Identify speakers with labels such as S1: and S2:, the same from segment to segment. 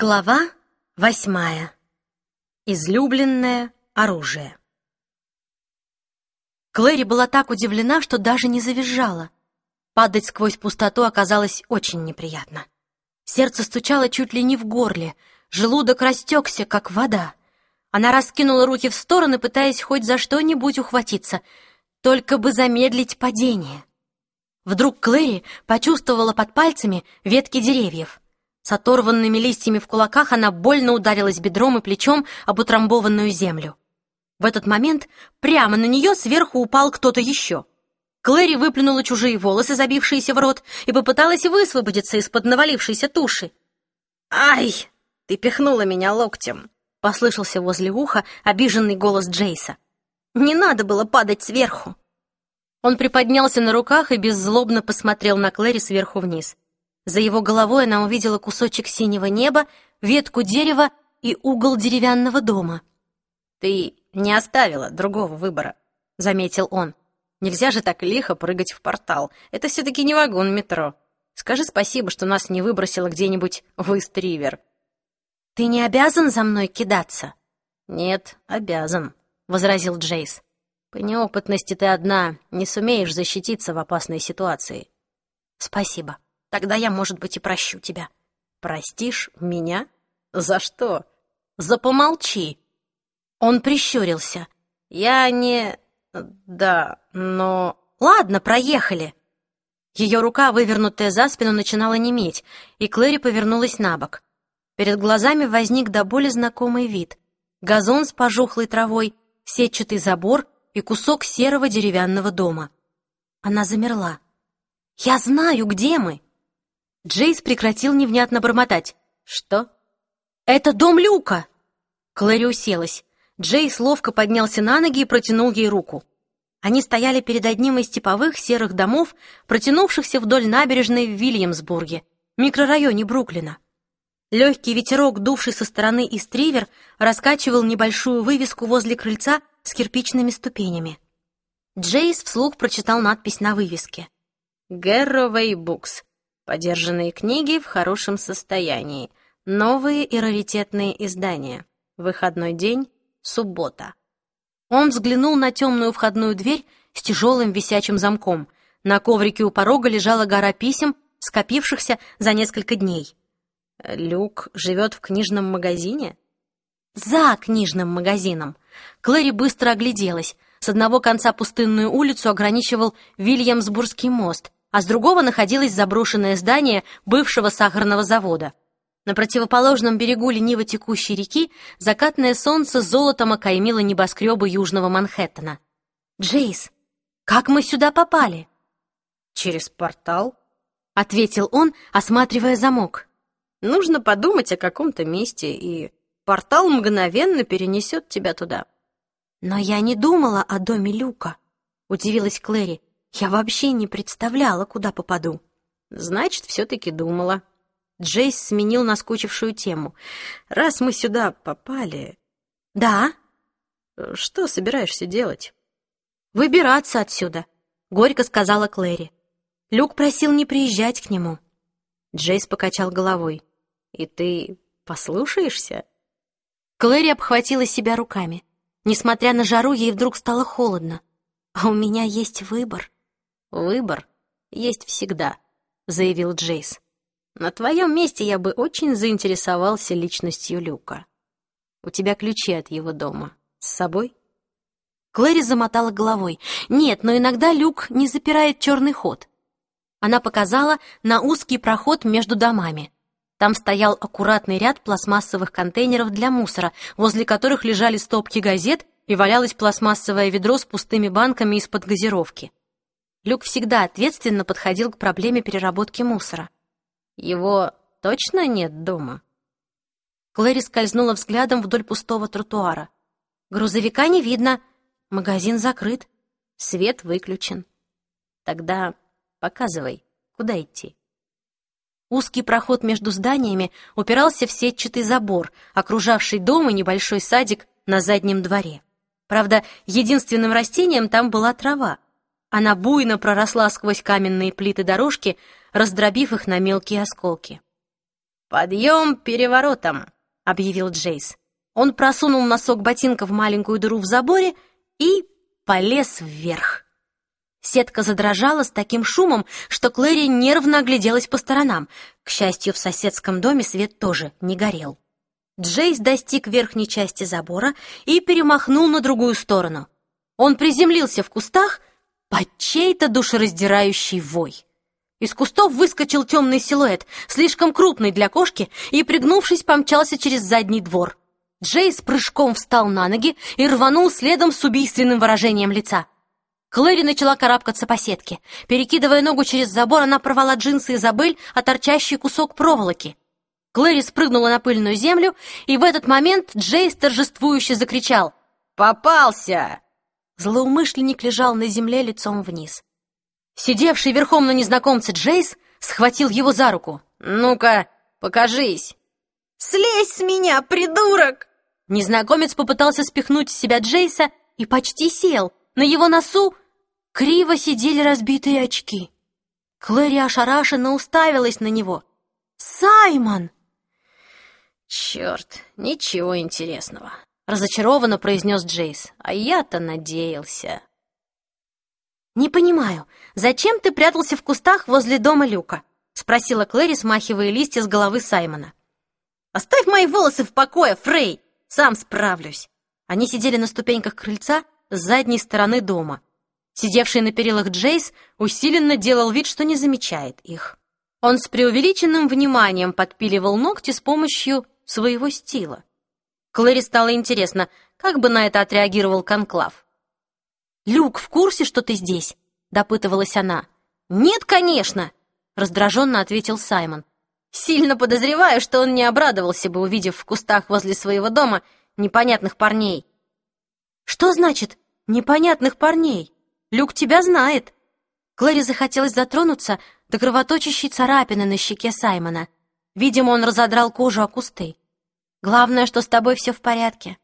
S1: Глава восьмая. Излюбленное оружие. Клэри была так удивлена, что даже не завизжала. Падать сквозь пустоту оказалось очень неприятно. Сердце стучало чуть ли не в горле, желудок растекся, как вода. Она раскинула руки в стороны, пытаясь хоть за что-нибудь ухватиться, только бы замедлить падение. Вдруг Клэри почувствовала под пальцами ветки деревьев — с оторванными листьями в кулаках она больно ударилась бедром и плечом об утрамбованную землю. В этот момент прямо на нее сверху упал кто-то еще. Клэри выплюнула чужие волосы, забившиеся в рот, и попыталась высвободиться из-под навалившейся туши. «Ай! Ты пихнула меня локтем!» — послышался возле уха обиженный голос Джейса. «Не надо было падать сверху!» Он приподнялся на руках и беззлобно посмотрел на Клэри сверху вниз. За его головой она увидела кусочек синего неба, ветку дерева и угол деревянного дома. «Ты не оставила другого выбора», — заметил он. «Нельзя же так лихо прыгать в портал. Это все-таки не вагон метро. Скажи спасибо, что нас не выбросило где-нибудь в Истривер». «Ты не обязан за мной кидаться?» «Нет, обязан», — возразил Джейс. «По неопытности ты одна, не сумеешь защититься в опасной ситуации». «Спасибо», Тогда я, может быть, и прощу тебя. Простишь меня? За что? За помолчи. Он прищурился. Я не... Да, но... Ладно, проехали. Ее рука, вывернутая за спину, начинала неметь, и Клэри повернулась на бок. Перед глазами возник до боли знакомый вид. Газон с пожухлой травой, сетчатый забор и кусок серого деревянного дома. Она замерла. «Я знаю, где мы!» Джейс прекратил невнятно бормотать. «Что?» «Это дом Люка!» Клэри уселась. Джейс ловко поднялся на ноги и протянул ей руку. Они стояли перед одним из типовых серых домов, протянувшихся вдоль набережной в Вильямсбурге, микрорайоне Бруклина. Легкий ветерок, дувший со стороны Истривер, раскачивал небольшую вывеску возле крыльца с кирпичными ступенями. Джейс вслух прочитал надпись на вывеске. «Гэрровей Букс. Подержанные книги в хорошем состоянии. Новые и раритетные издания. Выходной день — суббота. Он взглянул на темную входную дверь с тяжелым висячим замком. На коврике у порога лежала гора писем, скопившихся за несколько дней. «Люк живет в книжном магазине?» «За книжным магазином!» Клэри быстро огляделась. С одного конца пустынную улицу ограничивал Вильямсбургский мост — а с другого находилось заброшенное здание бывшего сахарного завода. На противоположном берегу лениво текущей реки закатное солнце золотом окаймило небоскребы южного Манхэттена. «Джейс, как мы сюда попали?» «Через портал», — ответил он, осматривая замок. «Нужно подумать о каком-то месте, и портал мгновенно перенесет тебя туда». «Но я не думала о доме Люка», — удивилась Клэри. Я вообще не представляла, куда попаду. Значит, все-таки думала. Джейс сменил наскучившую тему. Раз мы сюда попали... Да? Что собираешься делать? Выбираться отсюда, горько сказала Клэри. Люк просил не приезжать к нему. Джейс покачал головой. И ты послушаешься? Клэри обхватила себя руками. Несмотря на жару, ей вдруг стало холодно. А у меня есть выбор. «Выбор есть всегда», — заявил Джейс. «На твоем месте я бы очень заинтересовался личностью Люка. У тебя ключи от его дома. С собой?» Клэри замотала головой. «Нет, но иногда Люк не запирает черный ход». Она показала на узкий проход между домами. Там стоял аккуратный ряд пластмассовых контейнеров для мусора, возле которых лежали стопки газет и валялось пластмассовое ведро с пустыми банками из-под газировки. Люк всегда ответственно подходил к проблеме переработки мусора. «Его точно нет дома?» Клэри скользнула взглядом вдоль пустого тротуара. «Грузовика не видно, магазин закрыт, свет выключен. Тогда показывай, куда идти». Узкий проход между зданиями упирался в сетчатый забор, окружавший дом и небольшой садик на заднем дворе. Правда, единственным растением там была трава, она буйно проросла сквозь каменные плиты дорожки, раздробив их на мелкие осколки. «Подъем переворотом», — объявил Джейс. Он просунул носок ботинка в маленькую дыру в заборе и полез вверх. Сетка задрожала с таким шумом, что Клэри нервно огляделась по сторонам. К счастью, в соседском доме свет тоже не горел. Джейс достиг верхней части забора и перемахнул на другую сторону. Он приземлился в кустах под чей-то душераздирающий вой. Из кустов выскочил темный силуэт, слишком крупный для кошки, и, пригнувшись, помчался через задний двор. Джейс прыжком встал на ноги и рванул следом с убийственным выражением лица. Клэри начала карабкаться по сетке. Перекидывая ногу через забор, она порвала джинсы Изабель, а торчащий кусок проволоки. Клэри спрыгнула на пыльную землю, и в этот момент Джейс торжествующе закричал «Попался!». Злоумышленник лежал на земле лицом вниз. Сидевший верхом на незнакомце Джейс схватил его за руку. «Ну-ка, покажись!» «Слезь с меня, придурок!» Незнакомец попытался спихнуть с себя Джейса и почти сел. На его носу криво сидели разбитые очки. Клэри ошарашенно уставилась на него. «Саймон!» «Черт, ничего интересного», — разочарованно произнес Джейс. «А я-то надеялся». «Не понимаю, зачем ты прятался в кустах возле дома Люка?» — спросила Клэри, смахивая листья с головы Саймона. «Оставь мои волосы в покое, Фрей! Сам справлюсь!» Они сидели на ступеньках крыльца с задней стороны дома. Сидевший на перилах Джейс усиленно делал вид, что не замечает их. Он с преувеличенным вниманием подпиливал ногти с помощью своего стила. Клэри стало интересно, как бы на это отреагировал Конклав. «Люк в курсе, что ты здесь?» — допытывалась она. «Нет, конечно!» — раздраженно ответил Саймон. «Сильно подозреваю, что он не обрадовался бы, увидев в кустах возле своего дома непонятных парней». «Что значит «непонятных парней»? Люк тебя знает». Клэри захотелось затронуться до кровоточащей царапины на щеке Саймона. Видимо, он разодрал кожу о кусты. Главное, что с тобой все в порядке».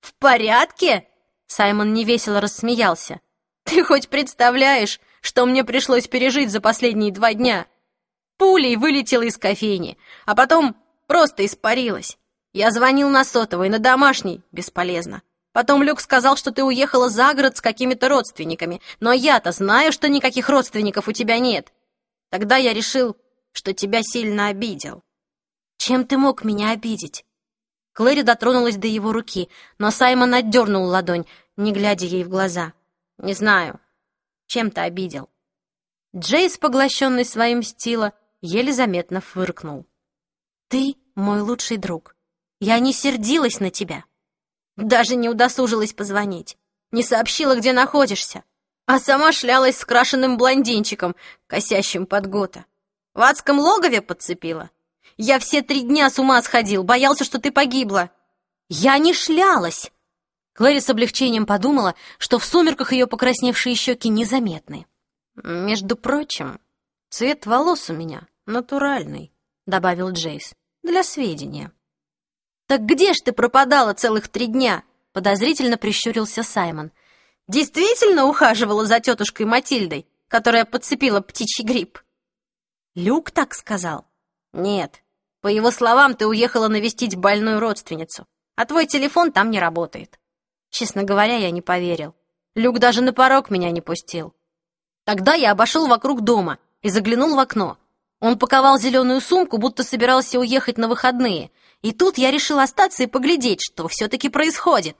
S1: «В порядке?» Саймон невесело рассмеялся. «Ты хоть представляешь, что мне пришлось пережить за последние два дня? Пулей вылетела из кофейни, а потом просто испарилась. Я звонил на сотовый, на домашний, бесполезно. Потом Люк сказал, что ты уехала за город с какими-то родственниками, но я-то знаю, что никаких родственников у тебя нет. Тогда я решил, что тебя сильно обидел». «Чем ты мог меня обидеть?» Клэри дотронулась до его руки, но Саймон отдернул ладонь, не глядя ей в глаза. «Не знаю. Чем-то обидел». Джейс, поглощенный своим стила, еле заметно фыркнул. «Ты мой лучший друг. Я не сердилась на тебя. Даже не удосужилась позвонить. Не сообщила, где находишься. А сама шлялась с крашеным блондинчиком, косящим под гота. В адском логове подцепила. Я все три дня с ума сходил, боялся, что ты погибла. Я не шлялась. Клэри с облегчением подумала, что в сумерках ее покрасневшие щеки незаметны. «Между прочим, цвет волос у меня натуральный», — добавил Джейс, — «для сведения». «Так где ж ты пропадала целых три дня?» — подозрительно прищурился Саймон. «Действительно ухаживала за тетушкой Матильдой, которая подцепила птичий грипп?» «Люк так сказал?» «Нет, по его словам, ты уехала навестить больную родственницу, а твой телефон там не работает. Честно говоря, я не поверил. Люк даже на порог меня не пустил. Тогда я обошел вокруг дома и заглянул в окно. Он паковал зеленую сумку, будто собирался уехать на выходные. И тут я решил остаться и поглядеть, что все-таки происходит.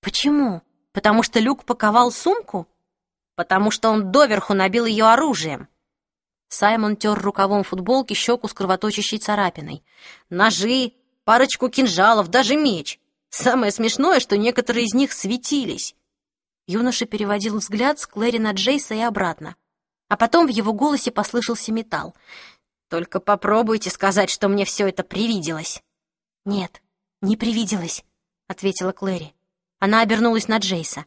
S1: Почему? Потому что Люк паковал сумку? Потому что он доверху набил ее оружием. Саймон тер рукавом футболки щеку с кровоточащей царапиной. Ножи, парочку кинжалов, даже меч. Самое смешное, что некоторые из них светились. Юноша переводил взгляд с Клэри на Джейса и обратно. А потом в его голосе послышался металл. «Только попробуйте сказать, что мне все это привиделось». «Нет, не привиделось», — ответила Клэри. Она обернулась на Джейса.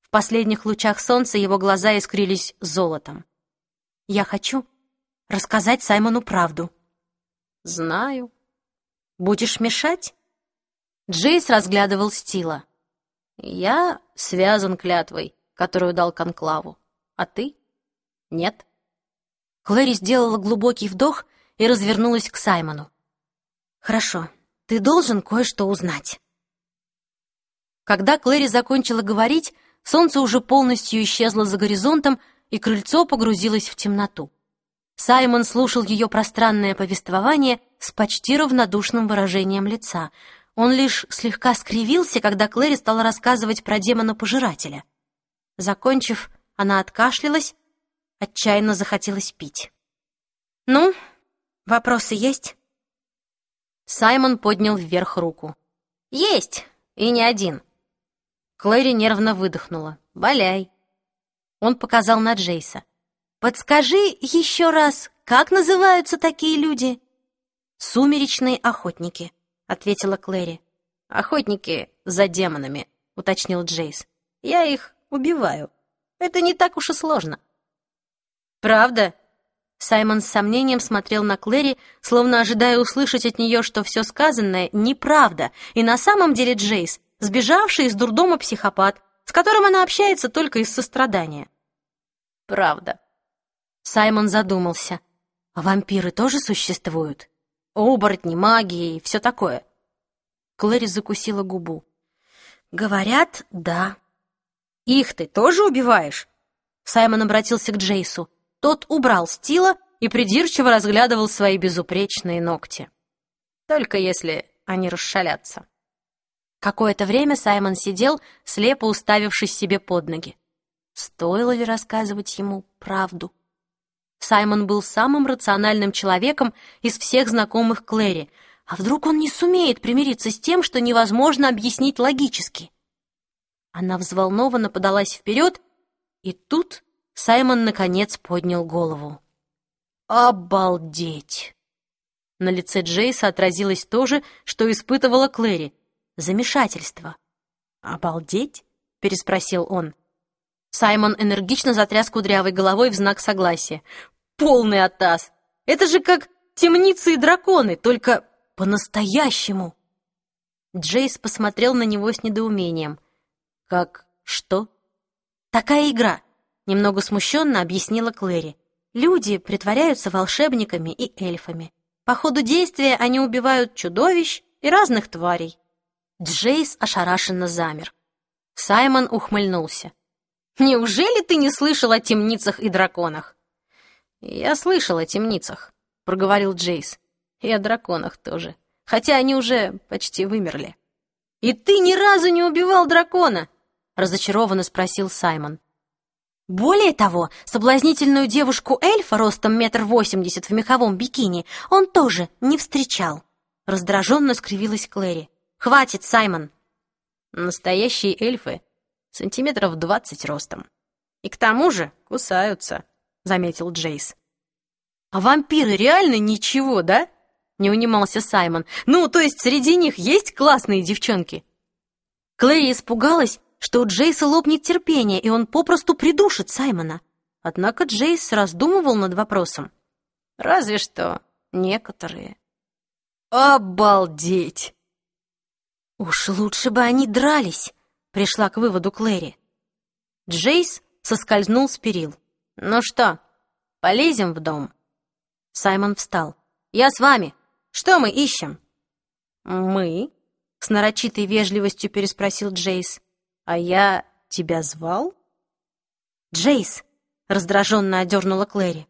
S1: В последних лучах солнца его глаза искрились золотом. Я хочу рассказать Саймону правду. Знаю. Будешь мешать? Джейс разглядывал Стила. Я связан клятвой, которую дал Конклаву. А ты? Нет. Клэри сделала глубокий вдох и развернулась к Саймону. «Хорошо, ты должен кое-что узнать». Когда Клэри закончила говорить, солнце уже полностью исчезло за горизонтом, и крыльцо погрузилось в темноту. Саймон слушал ее пространное повествование с почти равнодушным выражением лица. Он лишь слегка скривился, когда Клэри стала рассказывать про демона-пожирателя. Закончив, она откашлялась, отчаянно захотелось пить. «Ну, вопросы есть?» Саймон поднял вверх руку. «Есть, и не один». Клэри нервно выдохнула. «Валяй». Он показал на Джейса. «Подскажи еще раз, как называются такие люди?» «Сумеречные охотники», — ответила Клэри. «Охотники за демонами», — уточнил Джейс. «Я их убиваю. Это не так уж и сложно». «Правда?» Саймон с сомнением смотрел на Клэри, словно ожидая услышать от нее, что все сказанное неправда, и на самом деле Джейс, сбежавший из дурдома психопат, с которым она общается только из сострадания. «Правда», Саймон задумался. А вампиры тоже существуют? Оборотни, магии и все такое. Клэри закусила губу. Говорят, да. Их ты тоже убиваешь? Саймон обратился к Джейсу. Тот убрал стила и придирчиво разглядывал свои безупречные ногти. Только если они расшалятся. Какое-то время Саймон сидел, слепо уставившись себе под ноги. Стоило ли рассказывать ему правду? Саймон был самым рациональным человеком из всех знакомых Клэри. А вдруг он не сумеет примириться с тем, что невозможно объяснить логически? Она взволнованно подалась вперед, и тут Саймон наконец поднял голову. «Обалдеть!» На лице Джейса отразилось то же, что испытывала Клэри. Замешательство. «Обалдеть?» — переспросил он. Саймон энергично затряс кудрявой головой в знак согласия. «Полный атас! Это же как темницы и драконы, только по-настоящему!» Джейс посмотрел на него с недоумением. «Как что?» «Такая игра», — немного смущенно объяснила Клэри. «Люди притворяются волшебниками и эльфами. По ходу действия они убивают чудовищ и разных тварей». Джейс ошарашенно замер. Саймон ухмыльнулся. Неужели ты не слышал о темницах и драконах?» «Я слышал о темницах», — проговорил Джейс. «И о драконах тоже, хотя они уже почти вымерли». «И ты ни разу не убивал дракона?» — разочарованно спросил Саймон. Более того, соблазнительную девушку-эльфа ростом метр восемьдесят в меховом бикини он тоже не встречал. Раздраженно скривилась Клэри. «Хватит, Саймон!» Настоящие эльфы сантиметров двадцать ростом. И к тому же кусаются, заметил Джейс. А вампиры реально ничего, да? Не унимался Саймон. Ну, то есть среди них есть классные девчонки? Клэри испугалась, что у Джейса лопнет терпение, и он попросту придушит Саймона. Однако Джейс раздумывал над вопросом. Разве что некоторые. Обалдеть! Уж лучше бы они дрались, пришла к выводу Клэри. Джейс соскользнул с перил. «Ну что, полезем в дом?» Саймон встал. «Я с вами. Что мы ищем?» «Мы?» — с нарочитой вежливостью переспросил Джейс. «А я тебя звал?» «Джейс!» — раздраженно одернула Клэри.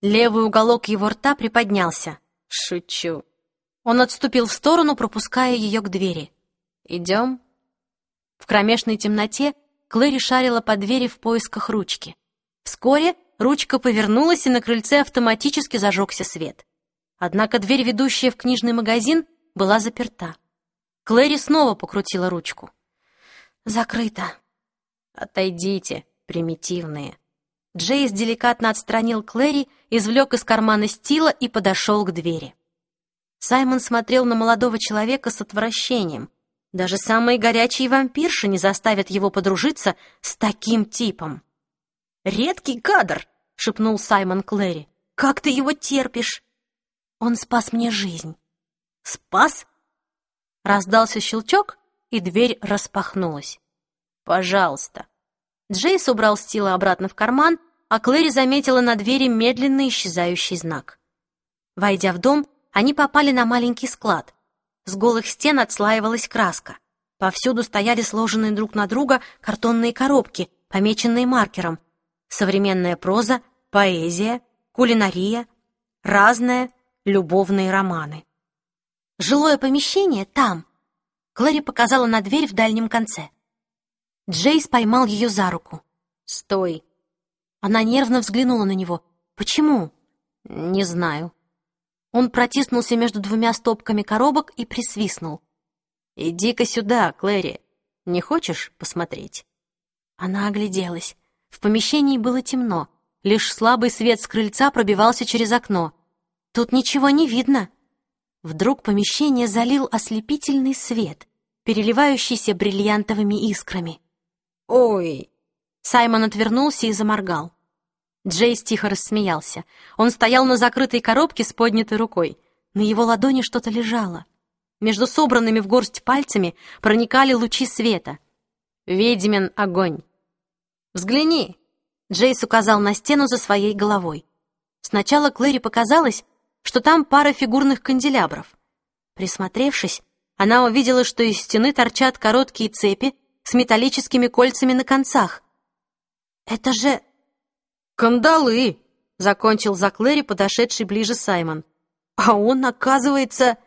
S1: Левый уголок его рта приподнялся. «Шучу». Он отступил в сторону, пропуская ее к двери. «Идем?» В кромешной темноте Клэри шарила по двери в поисках ручки. Вскоре ручка повернулась, и на крыльце автоматически зажегся свет. Однако дверь, ведущая в книжный магазин, была заперта. Клэри снова покрутила ручку. «Закрыто». «Отойдите, примитивные». Джейс деликатно отстранил Клэри, извлек из кармана стила и подошел к двери. Саймон смотрел на молодого человека с отвращением — даже самые горячие вампирши не заставят его подружиться с таким типом. «Редкий кадр!» — шепнул Саймон Клэри. «Как ты его терпишь?» «Он спас мне жизнь». «Спас?» Раздался щелчок, и дверь распахнулась. «Пожалуйста». Джейс убрал стила обратно в карман, а Клэри заметила на двери медленно исчезающий знак. Войдя в дом, они попали на маленький склад. С голых стен отслаивалась краска. Повсюду стояли сложенные друг на друга картонные коробки, помеченные маркером. Современная проза, поэзия, кулинария, разное, любовные романы. Жилое помещение там. Клэри показала на дверь в дальнем конце. Джейс поймал ее за руку. «Стой!» Она нервно взглянула на него. «Почему?» «Не знаю». Он протиснулся между двумя стопками коробок и присвистнул. «Иди-ка сюда, Клэри. Не хочешь посмотреть?» Она огляделась. В помещении было темно. Лишь слабый свет с крыльца пробивался через окно. «Тут ничего не видно». Вдруг помещение залил ослепительный свет, переливающийся бриллиантовыми искрами. «Ой!» Саймон отвернулся и заморгал. Джейс тихо рассмеялся. Он стоял на закрытой коробке с поднятой рукой. На его ладони что-то лежало. Между собранными в горсть пальцами проникали лучи света. «Ведьмин огонь!» «Взгляни!» Джейс указал на стену за своей головой. Сначала Клэри показалось, что там пара фигурных канделябров. Присмотревшись, она увидела, что из стены торчат короткие цепи с металлическими кольцами на концах. «Это же...» «Кандалы!» — закончил за Клэри подошедший ближе Саймон. «А он, оказывается...»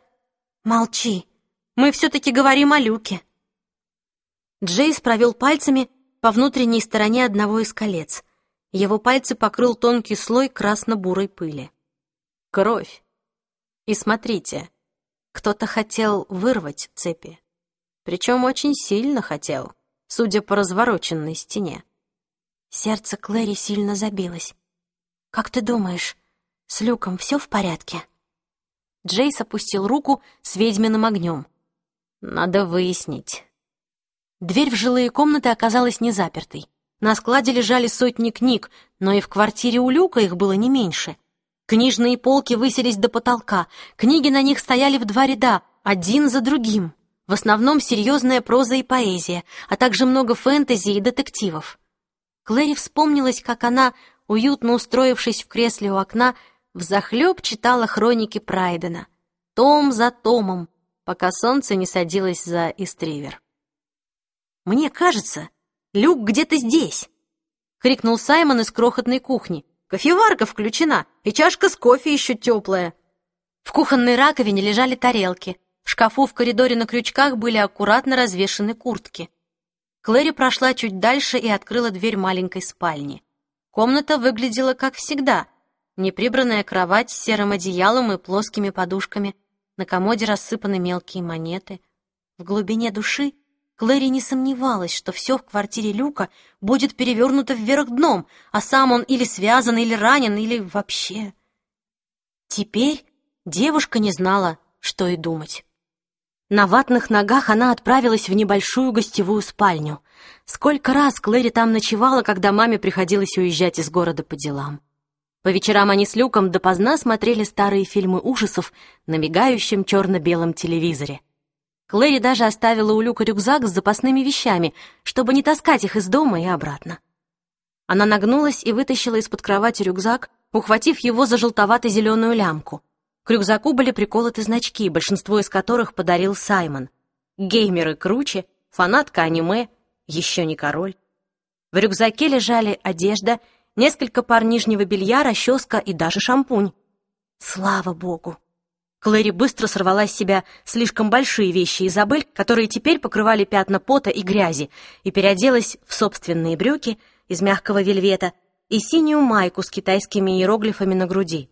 S1: «Молчи, мы все-таки говорим о Люке». Джейс провел пальцами по внутренней стороне одного из колец. Его пальцы покрыл тонкий слой красно-бурой пыли. Кровь. И смотрите, кто-то хотел вырвать цепи. Причем очень сильно хотел, судя по развороченной стене. Сердце Клэри сильно забилось. «Как ты думаешь, с Люком все в порядке?» Джейс опустил руку с ведьминым огнем. «Надо выяснить». Дверь в жилые комнаты оказалась не запертой. На складе лежали сотни книг, но и в квартире у Люка их было не меньше. Книжные полки высились до потолка, книги на них стояли в два ряда, один за другим. В основном серьезная проза и поэзия, а также много фэнтези и детективов. Клэри вспомнилась, как она, уютно устроившись в кресле у окна, взахлеб читала хроники Прайдена, том за томом, пока солнце не садилось за Истривер. «Мне кажется, Люк где-то здесь!» — крикнул Саймон из крохотной кухни. «Кофеварка включена, и чашка с кофе еще теплая!» В кухонной раковине лежали тарелки, в шкафу в коридоре на крючках были аккуратно развешаны куртки. Клэри прошла чуть дальше и открыла дверь маленькой спальни. Комната выглядела как всегда, Неприбранная кровать с серым одеялом и плоскими подушками. На комоде рассыпаны мелкие монеты. В глубине души Клэри не сомневалась, что все в квартире Люка будет перевернуто вверх дном, а сам он или связан, или ранен, или вообще... Теперь девушка не знала, что и думать. На ватных ногах она отправилась в небольшую гостевую спальню. Сколько раз Клэри там ночевала, когда маме приходилось уезжать из города по делам. По вечерам они с Люком допоздна смотрели старые фильмы ужасов на мигающем черно-белом телевизоре. Клэри даже оставила у Люка рюкзак с запасными вещами, чтобы не таскать их из дома и обратно. Она нагнулась и вытащила из-под кровати рюкзак, ухватив его за желтовато-зеленую лямку. К рюкзаку были приколоты значки, большинство из которых подарил Саймон. Геймеры круче, фанатка аниме, еще не король. В рюкзаке лежали одежда несколько пар нижнего белья, расческа и даже шампунь. Слава богу! Клэри быстро сорвала с себя слишком большие вещи Изабель, которые теперь покрывали пятна пота и грязи, и переоделась в собственные брюки из мягкого вельвета и синюю майку с китайскими иероглифами на груди.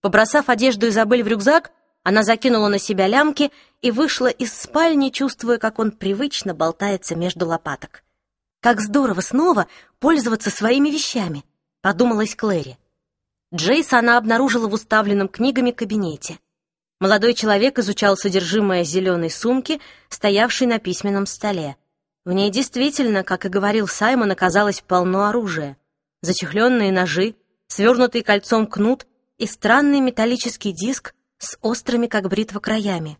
S1: Побросав одежду Изабель в рюкзак, она закинула на себя лямки и вышла из спальни, чувствуя, как он привычно болтается между лопаток. Как здорово снова пользоваться своими вещами. — подумалась Клэри. Джейса она обнаружила в уставленном книгами кабинете. Молодой человек изучал содержимое зеленой сумки, стоявшей на письменном столе. В ней действительно, как и говорил Саймон, оказалось полно оружия. Зачехленные ножи, свернутый кольцом кнут и странный металлический диск с острыми, как бритва, краями.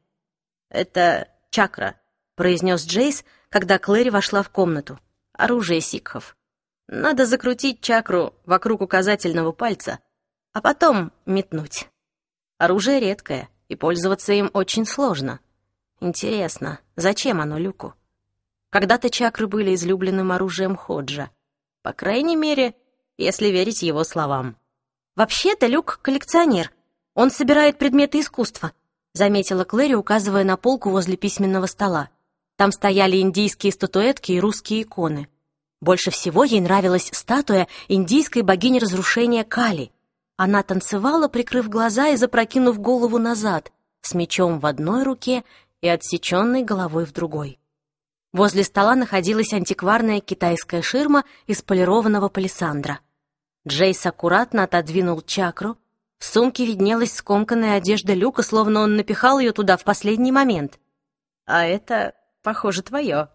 S1: «Это чакра», — произнес Джейс, когда Клэри вошла в комнату. «Оружие сикхов». Надо закрутить чакру вокруг указательного пальца, а потом метнуть. Оружие редкое, и пользоваться им очень сложно. Интересно, зачем оно Люку? Когда-то чакры были излюбленным оружием Ходжа. По крайней мере, если верить его словам. «Вообще-то Люк — коллекционер. Он собирает предметы искусства», — заметила Клэри, указывая на полку возле письменного стола. Там стояли индийские статуэтки и русские иконы. Больше всего ей нравилась статуя индийской богини разрушения Кали. Она танцевала, прикрыв глаза и запрокинув голову назад, с мечом в одной руке и отсеченной головой в другой. Возле стола находилась антикварная китайская ширма из полированного палисандра. Джейс аккуратно отодвинул чакру. В сумке виднелась скомканная одежда Люка, словно он напихал ее туда в последний момент. «А это, похоже, твое».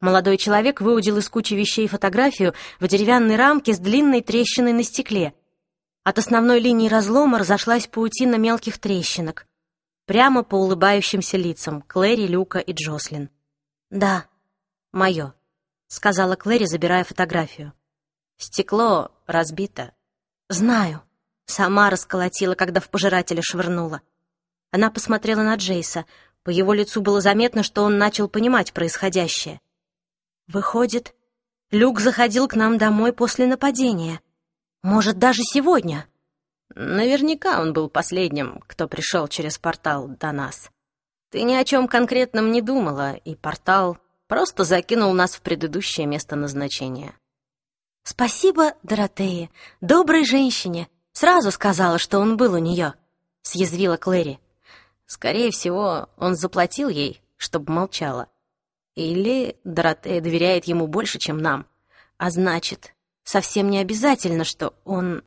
S1: Молодой человек выудил из кучи вещей фотографию в деревянной рамке с длинной трещиной на стекле. От основной линии разлома разошлась паутина мелких трещинок. Прямо по улыбающимся лицам Клэри, Люка и Джослин. «Да», «Мое», — сказала Клэри, забирая фотографию. «Стекло разбито». «Знаю». Сама расколотила, когда в пожирателя швырнула. Она посмотрела на Джейса. По его лицу было заметно, что он начал понимать происходящее. «Выходит, Люк заходил к нам домой после нападения. Может, даже сегодня?» «Наверняка он был последним, кто пришел через портал до нас. Ты ни о чем конкретном не думала, и портал Просто закинул нас в предыдущее место назначения. «Спасибо, Доротее, доброй женщине. Сразу сказала, что он был у нее», — съязвила Клэри. «Скорее всего, он заплатил ей, чтобы молчала. Или Доротея доверяет ему больше, чем нам. А значит, совсем не обязательно, что он...»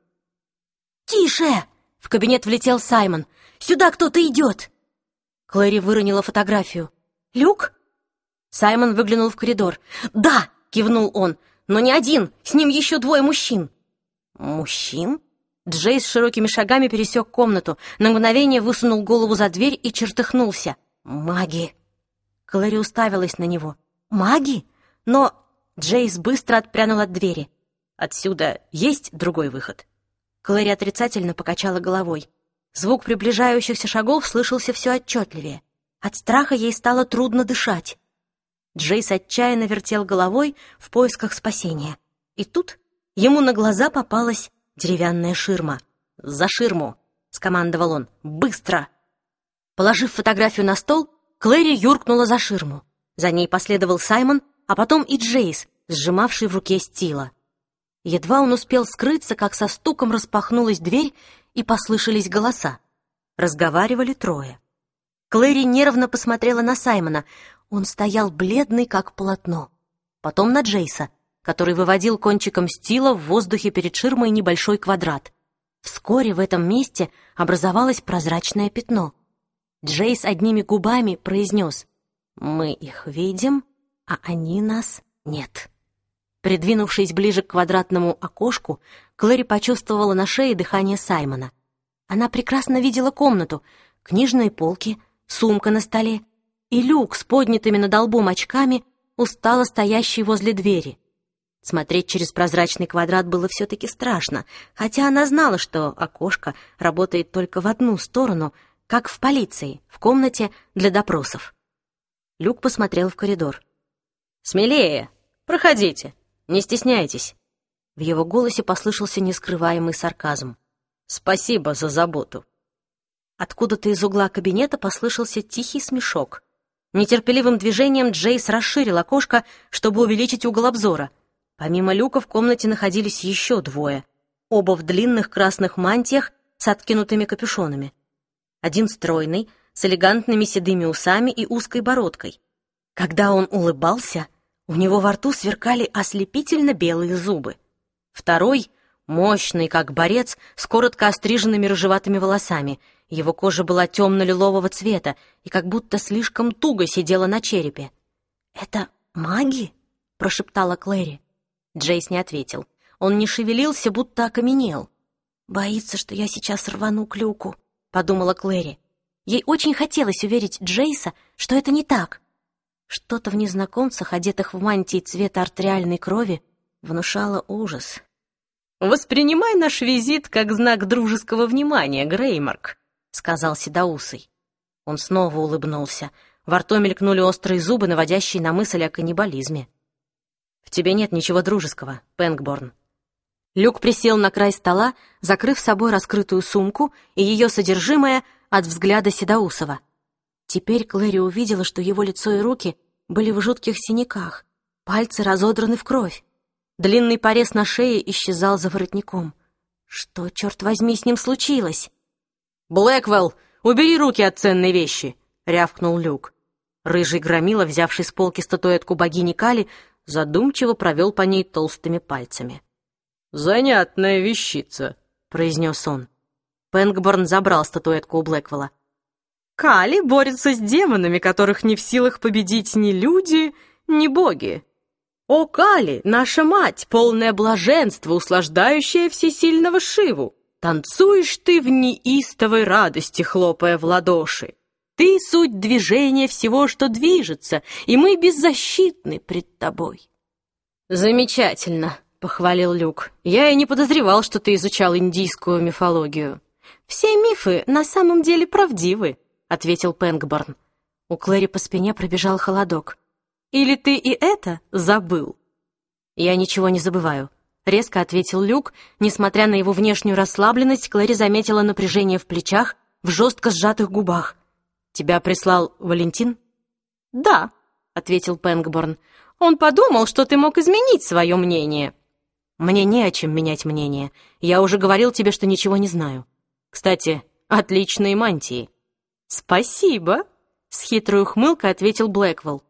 S1: «Тише!» — в кабинет влетел Саймон. «Сюда кто-то идет!» Клэри выронила фотографию. «Люк?» Саймон выглянул в коридор. «Да!» — кивнул он. «Но не один, с ним еще двое мужчин». «Мужчин?» Джейс широкими шагами пересек комнату, на мгновение высунул голову за дверь и чертыхнулся. «Маги!» Клэри уставилась на него. «Маги? Но...» Джейс быстро отпрянул от двери. «Отсюда есть другой выход?» Клэри отрицательно покачала головой. Звук приближающихся шагов слышался все отчетливее. От страха ей стало трудно дышать. Джейс отчаянно вертел головой в поисках спасения. И тут ему на глаза попалась деревянная ширма. «За ширму!» — скомандовал он. «Быстро!» Положив фотографию на стол, Клэри юркнула за ширму. За ней последовал Саймон, а потом и Джейс, сжимавший в руке стила. Едва он успел скрыться, как со стуком распахнулась дверь и послышались голоса. Разговаривали трое. Клэри нервно посмотрела на Саймона. Он стоял бледный, как полотно. Потом на Джейса, который выводил кончиком стила в воздухе перед ширмой небольшой квадрат. Вскоре в этом месте образовалось прозрачное пятно. Джейс одними губами произнес «Мы их видим, а они нас нет». Придвинувшись ближе к квадратному окошку, Клэри почувствовала на шее дыхание Саймона. Она прекрасно видела комнату, книжные полки, сумка на столе, и Люк с поднятыми над лбом очками, устало стоящий возле двери. Смотреть через прозрачный квадрат было все-таки страшно, хотя она знала, что окошко работает только в одну сторону, как в полиции, в комнате для допросов. Люк посмотрел в коридор. «Смелее! Проходите! Не стесняйтесь!» В его голосе послышался нескрываемый сарказм. «Спасибо за заботу!» Откуда-то из угла кабинета послышался тихий смешок. Нетерпеливым движением Джейс расширил окошко, чтобы увеличить угол обзора. Помимо люка в комнате находились еще двое. Оба в длинных красных мантиях с откинутыми капюшонами. Один стройный, с элегантными седыми усами и узкой бородкой. Когда он улыбался, у него во рту сверкали ослепительно белые зубы. Второй — мощный, как борец, с коротко остриженными рыжеватыми волосами. Его кожа была темно-лилового цвета и как будто слишком туго сидела на черепе. «Это маги?» — прошептала Клэри. Джейс не ответил. Он не шевелился, будто окаменел. «Боится, что я сейчас рвану к люку», — подумала Клэри. Ей очень хотелось уверить Джейса, что это не так. Что-то в незнакомцах, одетых в мантии цвета артериальной крови, внушало ужас. «Воспринимай наш визит как знак дружеского внимания, Греймарк», — сказал Седоусый. Он снова улыбнулся. Во рту мелькнули острые зубы, наводящие на мысль о каннибализме. «В тебе нет ничего дружеского, Пэнгборн». Люк присел на край стола, закрыв собой раскрытую сумку и ее содержимое от взгляда Седоусова. Теперь Клэри увидела, что его лицо и руки были в жутких синяках, пальцы разодраны в кровь. Длинный порез на шее исчезал за воротником. Что, черт возьми, с ним случилось?
S2: «Блэквелл, убери руки от ценной вещи!» — рявкнул Люк. Рыжий громила, взявший с полки статуэтку богини Кали, задумчиво провел по ней толстыми пальцами.
S3: «Занятная вещица», — произнес он.
S1: Пэнгборн забрал статуэтку у Блэквелла.
S2: «Кали борется с демонами, которых не в силах победить ни люди, ни боги. О, Кали, наша мать, полное блаженство, услаждающее всесильного Шиву! Танцуешь ты в неистовой радости, хлопая в ладоши. Ты — суть движения всего, что движется, и мы беззащитны пред тобой».
S1: «Замечательно», похвалил Люк. «Я и не подозревал, что ты изучал индийскую мифологию».
S2: «Все мифы на самом деле правдивы», — ответил Пэнгборн.
S1: У Клэри по спине пробежал холодок.
S2: «Или ты и это забыл?»
S1: «Я ничего не забываю», — резко ответил Люк. Несмотря на его внешнюю расслабленность, Клэри заметила напряжение в плечах, в жестко сжатых губах. «Тебя прислал Валентин?»
S2: «Да», — ответил Пэнгборн. «Он подумал, что ты мог изменить свое мнение».
S1: Мне не о чем менять мнение. Я уже говорил тебе, что ничего не знаю. Кстати, отличные мантии».
S2: «Спасибо», — с хитрой ухмылкой ответил Блэквелл.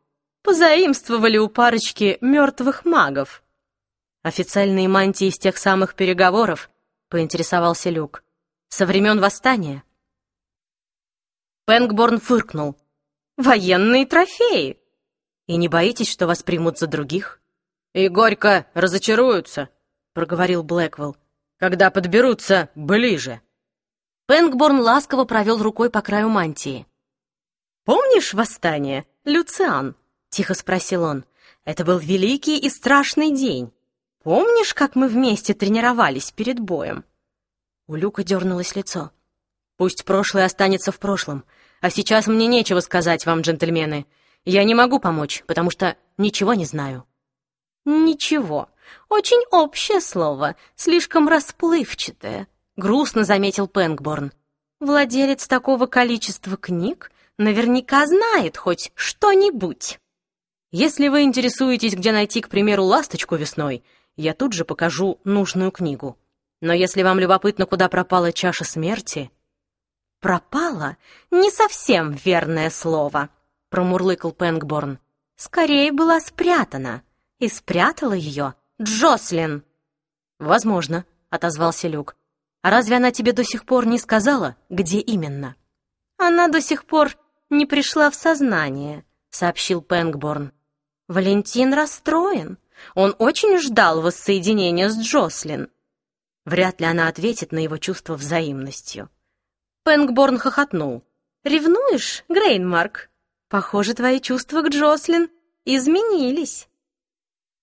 S2: «Позаимствовали у парочки мертвых магов».
S1: «Официальные мантии из тех самых переговоров?» — поинтересовался Люк. «Со времен восстания?» Пэнгборн фыркнул.
S2: «Военные трофеи!»
S1: «И не боитесь, что вас примут за других?»
S3: «И горько разочаруются», — проговорил Блэквелл, «когда подберутся ближе».
S1: Пэнгборн ласково провел рукой по краю мантии.
S2: «Помнишь восстание, Люциан?» — тихо спросил он. «Это был великий и страшный день. Помнишь, как мы вместе тренировались перед боем?»
S1: У Люка дернулось лицо. «Пусть прошлое останется в прошлом, а сейчас мне нечего сказать вам, джентльмены. Я не могу помочь, потому что ничего не знаю».
S2: «Ничего, очень общее слово, слишком расплывчатое», — грустно заметил Пэнгборн. «Владелец такого количества книг наверняка знает хоть что-нибудь».
S1: «Если вы интересуетесь, где найти, к примеру, ласточку весной, я тут же покажу нужную книгу. Но если вам любопытно, куда пропала чаша смерти...»
S2: «Пропала? Не совсем верное слово», — промурлыкал Пэнгборн. «Скорее была спрятана» и спрятала ее Джослин.
S1: «Возможно», — отозвался Люк. «А разве она тебе до сих пор не сказала, где именно?»
S2: «Она до сих пор не пришла в сознание», — сообщил Пэнгборн. «Валентин расстроен. Он очень ждал воссоединения с Джослин».
S1: Вряд ли она ответит на его чувство взаимностью.
S2: Пэнгборн хохотнул. «Ревнуешь, Грейнмарк? Похоже, твои чувства к Джослин изменились».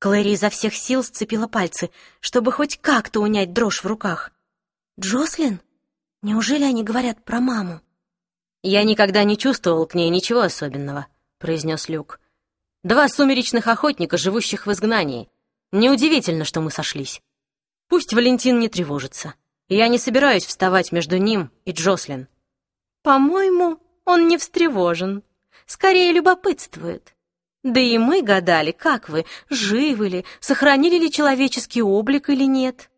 S1: Клэри изо всех сил сцепила пальцы, чтобы хоть как-то унять дрожь в руках. «Джослин? Неужели они говорят про маму?» «Я никогда не чувствовал к ней ничего особенного», — произнес Люк. «Два сумеречных охотника, живущих в изгнании. Неудивительно, что мы сошлись. Пусть Валентин не тревожится. Я не собираюсь вставать между ним и Джослин».
S2: «По-моему, он не встревожен. Скорее любопытствует. Да и мы гадали, как вы, живы ли, сохранили ли человеческий облик или нет.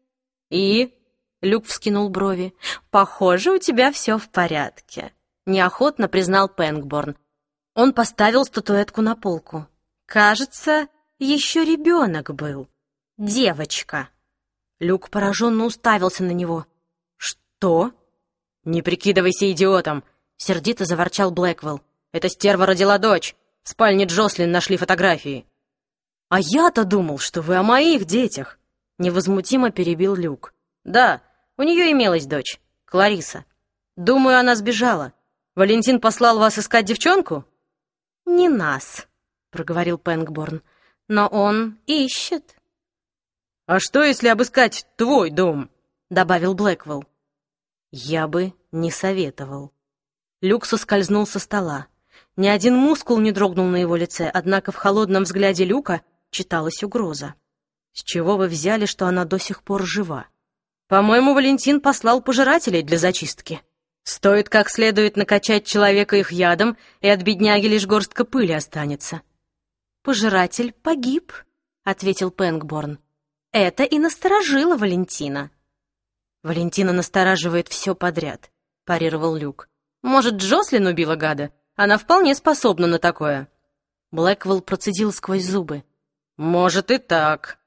S1: И... Люк вскинул брови.
S2: «Похоже, у тебя все в порядке», — неохотно признал Пэнгборн.
S1: Он поставил статуэтку на полку.
S2: «Кажется, еще ребенок был. Девочка».
S1: Люк пораженно уставился на него.
S3: «Что?» «Не прикидывайся идиотом!» — сердито заворчал Блэквелл. «Эта стерва родила дочь. В спальне Джослин нашли фотографии».
S1: «А я-то думал, что вы о моих детях!» Невозмутимо перебил Люк.
S3: «Да, у нее имелась дочь, Клариса. Думаю, она сбежала. Валентин послал вас искать девчонку?»
S2: «Не нас», — проговорил Пэнгборн. «Но он ищет».
S3: «А что, если обыскать твой дом?» — добавил Блэквелл.
S1: «Я бы
S3: не советовал. Люк соскользнул со стола. Ни один мускул не дрогнул на его лице, однако в холодном взгляде Люка читалась угроза. «С чего вы взяли, что она до сих пор жива? По-моему, Валентин послал пожирателей для зачистки. Стоит как следует накачать человека их ядом, и от бедняги лишь горстка пыли останется».
S1: «Пожиратель погиб», — ответил Пэнгборн. «Это и насторожило Валентина».
S3: «Валентина настораживает все подряд», — парировал Люк. «Может, Джослин убила гада? Она вполне способна на такое». Блэквелл процедил сквозь зубы. «Может и так».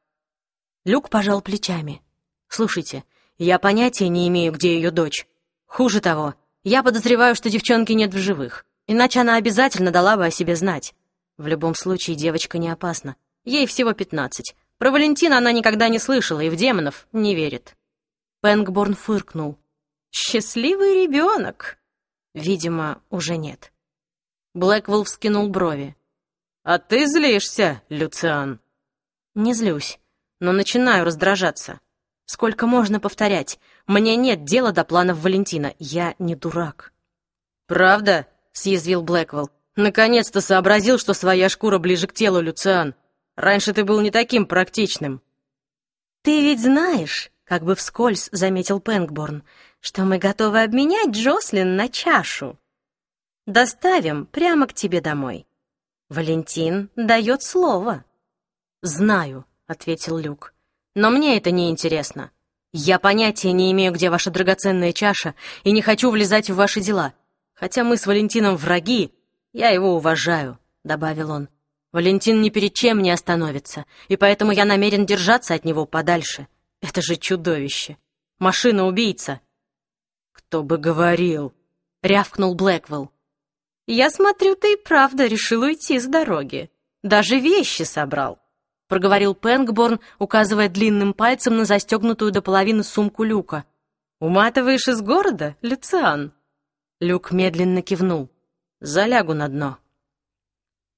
S3: Люк пожал плечами. «Слушайте, я понятия не имею, где ее дочь. Хуже того, я подозреваю, что девчонки нет в живых, иначе она обязательно дала бы о себе знать. В любом случае, девочка не опасна. Ей всего пятнадцать. Про Валентина она никогда не слышала и в демонов не верит». Пэнгборн фыркнул. «Счастливый ребенок!» Видимо, уже нет. Блэквелл вскинул брови. «А ты злишься, Люциан?» «Не злюсь, но начинаю раздражаться. Сколько можно повторять? Мне нет дела до планов Валентина. Я не дурак». «Правда?» — съязвил Блэквелл. «Наконец-то сообразил, что своя шкура ближе к телу, Люциан. Раньше ты был не таким практичным».
S1: «Ты ведь знаешь, — как бы вскользь заметил Пэнгборн, — что мы готовы обменять Джослин на чашу. Доставим прямо к тебе домой. Валентин дает слово».
S3: «Знаю», — ответил Люк. «Но мне это не интересно. Я понятия не имею, где ваша драгоценная чаша, и не хочу влезать в ваши дела. Хотя мы с Валентином враги, я его уважаю», — добавил он. «Валентин ни перед чем не остановится, и поэтому я намерен держаться от него подальше. Это же чудовище! Машина-убийца!» «Кто бы говорил!» — рявкнул Блэквелл.
S1: «Я смотрю, ты и правда решил уйти с дороги. Даже вещи собрал», — проговорил Пэнгборн, указывая длинным пальцем на застегнутую до половины сумку Люка. «Уматываешь из города, Люциан?»
S3: Люк медленно кивнул. «Залягу на дно».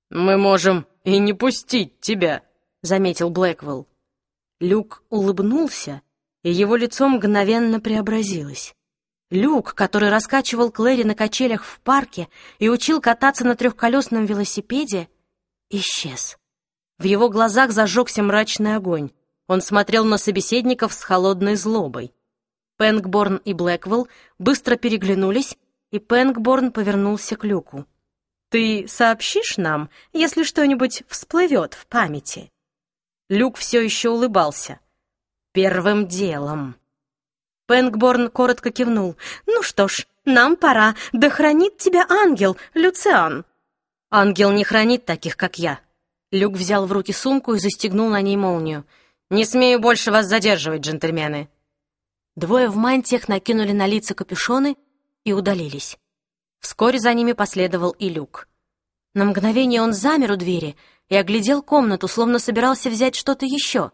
S3: «Мы можем и не пустить тебя», — заметил Блэквелл. Люк улыбнулся, и его лицо мгновенно преобразилось. Люк, который раскачивал Клэри на качелях в парке и учил кататься на трехколесном велосипеде, исчез. В его глазах зажегся мрачный огонь. Он смотрел на собеседников с холодной злобой. Пэнгборн и Блэквелл быстро переглянулись, и Пэнгборн повернулся к Люку. «Ты сообщишь нам, если что-нибудь всплывет в памяти?» Люк все еще улыбался. «Первым делом». Пэнгборн коротко кивнул. «Ну что ж, нам пора. Да хранит тебя ангел, Люциан!» «Ангел не хранит таких, как я». Люк взял в руки сумку и застегнул на ней молнию. «Не смею больше вас задерживать, джентльмены». Двое в мантиях накинули на лица капюшоны и удалились. Вскоре за ними последовал и Люк. На мгновение он замер у двери и оглядел комнату, словно собирался взять что-то еще.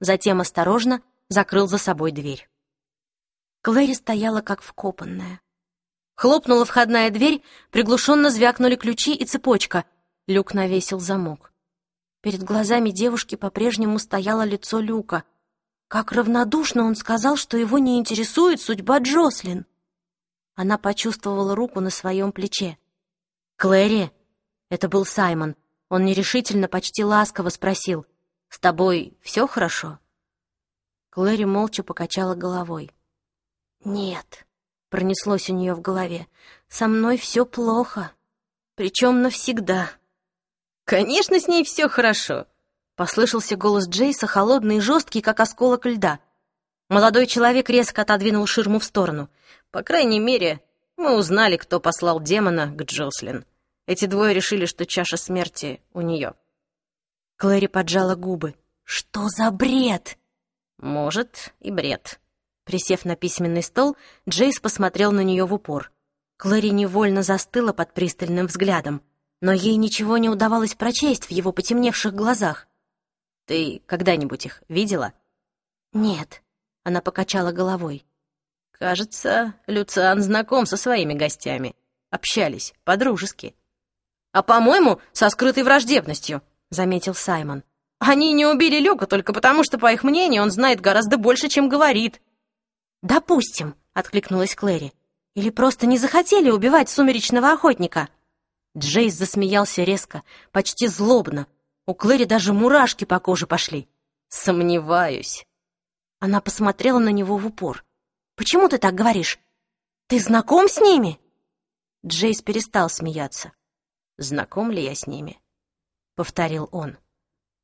S3: Затем осторожно закрыл за собой дверь. Клэри стояла как вкопанная. Хлопнула входная дверь, приглушенно звякнули ключи и цепочка. Люк навесил замок. Перед глазами девушки по-прежнему стояло лицо Люка. Как равнодушно он сказал, что его не интересует судьба Джослин. Она почувствовала руку на своем плече. «Клэри!» — это был Саймон. Он нерешительно, почти ласково спросил. «С тобой все хорошо?» Клэри молча покачала головой. «Нет», — пронеслось у нее в голове, — «со мной все плохо, причем навсегда». «Конечно, с ней все хорошо», — послышался голос Джейса, холодный и жесткий, как осколок льда. Молодой человек резко отодвинул ширму в сторону. «По крайней мере, мы узнали, кто послал демона к Джослин. Эти двое решили, что чаша смерти у нее». Клэри поджала губы. «Что за бред?» «Может, и бред», Присев на письменный стол, Джейс посмотрел на нее в упор. Клэри невольно застыла под пристальным взглядом, но ей ничего не удавалось прочесть в его потемневших глазах. «Ты когда-нибудь их видела?» «Нет», — она покачала головой. «Кажется, Люциан знаком со своими гостями. Общались, по-дружески». «А, по-моему, со скрытой враждебностью», — заметил Саймон. «Они не убили Люка только потому, что, по их мнению, он знает гораздо больше, чем говорит». «Допустим», — откликнулась Клэри.
S1: Или просто не захотели убивать сумеречного охотника?» Джейс засмеялся резко, почти злобно. У Клэри даже мурашки по коже пошли.
S3: «Сомневаюсь».
S1: Она посмотрела на него в упор. «Почему ты так говоришь? Ты знаком с ними?» Джейс перестал смеяться.
S3: «Знаком ли я с ними?» — повторил он.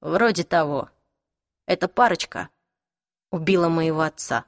S3: «Вроде того. Эта парочка убила моего отца».